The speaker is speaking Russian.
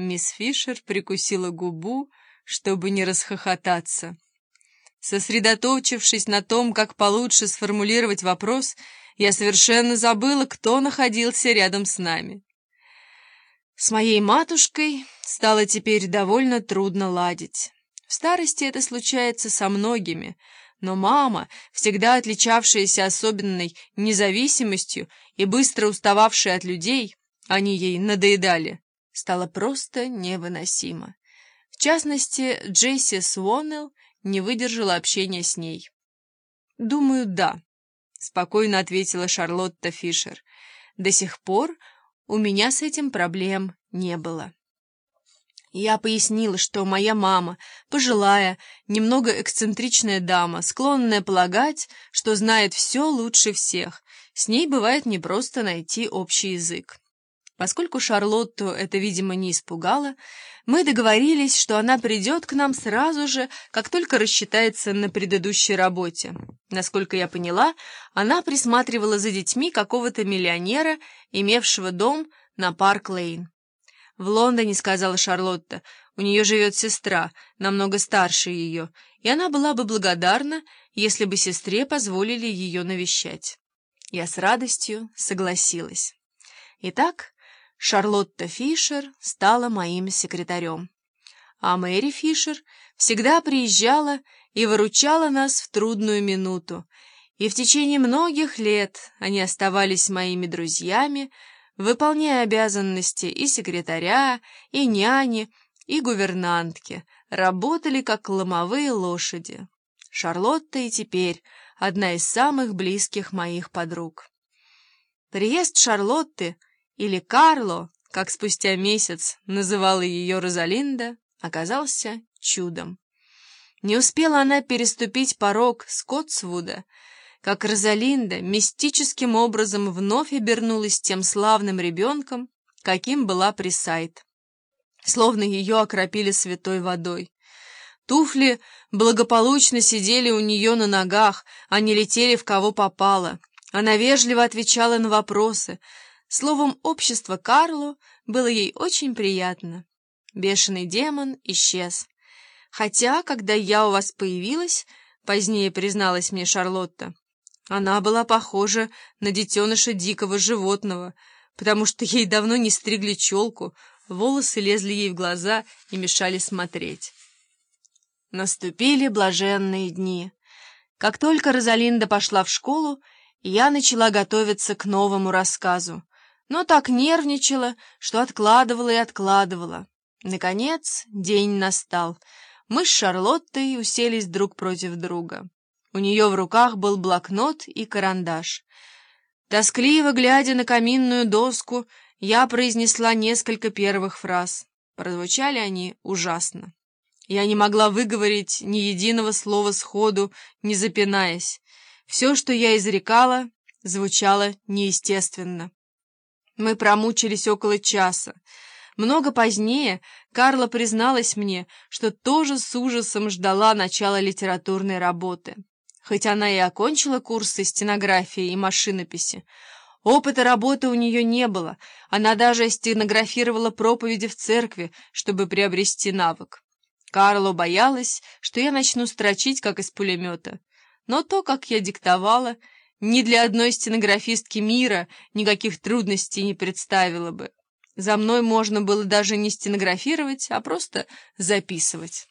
Мисс Фишер прикусила губу, чтобы не расхохотаться. Сосредоточившись на том, как получше сформулировать вопрос, я совершенно забыла, кто находился рядом с нами. С моей матушкой стало теперь довольно трудно ладить. В старости это случается со многими, но мама, всегда отличавшаяся особенной независимостью и быстро устававшая от людей, они ей надоедали, стало просто невыносимо. В частности, Джесси Своннелл не выдержала общения с ней. «Думаю, да», — спокойно ответила Шарлотта Фишер. «До сих пор у меня с этим проблем не было». Я пояснила, что моя мама, пожилая, немного эксцентричная дама, склонная полагать, что знает все лучше всех, с ней бывает непросто найти общий язык. Поскольку Шарлотту это, видимо, не испугало, мы договорились, что она придет к нам сразу же, как только рассчитается на предыдущей работе. Насколько я поняла, она присматривала за детьми какого-то миллионера, имевшего дом на Парк-Лейн. «В Лондоне», — сказала Шарлотта, — «у нее живет сестра, намного старше ее, и она была бы благодарна, если бы сестре позволили ее навещать». Я с радостью согласилась. Итак, Шарлотта Фишер стала моим секретарем. А Мэри Фишер всегда приезжала и выручала нас в трудную минуту, и в течение многих лет они оставались моими друзьями, выполняя обязанности и секретаря, и няни, и гувернантки, работали как ломовые лошади. Шарлотта и теперь одна из самых близких моих подруг. Приезд Шарлотты — или Карло, как спустя месяц называла ее Розалинда, оказался чудом. Не успела она переступить порог Скотсвуда, как Розалинда мистическим образом вновь обернулась тем славным ребенком, каким была Присайд. Словно ее окропили святой водой. Туфли благополучно сидели у нее на ногах, а не летели в кого попало. Она вежливо отвечала на вопросы — Словом, общество Карлу было ей очень приятно. Бешеный демон исчез. Хотя, когда я у вас появилась, позднее призналась мне Шарлотта, она была похожа на детеныша дикого животного, потому что ей давно не стригли челку, волосы лезли ей в глаза и мешали смотреть. Наступили блаженные дни. Как только Розалинда пошла в школу, я начала готовиться к новому рассказу но так нервничала, что откладывала и откладывала. Наконец день настал. Мы с Шарлоттой уселись друг против друга. У нее в руках был блокнот и карандаш. Тоскливо глядя на каминную доску, я произнесла несколько первых фраз. Прозвучали они ужасно. Я не могла выговорить ни единого слова сходу, не запинаясь. Все, что я изрекала, звучало неестественно. Мы промучились около часа. Много позднее Карла призналась мне, что тоже с ужасом ждала начала литературной работы. Хоть она и окончила курсы стенографии и машинописи, опыта работы у нее не было, она даже стенографировала проповеди в церкви, чтобы приобрести навык. Карла боялась, что я начну строчить, как из пулемета. Но то, как я диктовала, ни для одной стенографистки мира никаких трудностей не представило бы. За мной можно было даже не стенографировать, а просто записывать.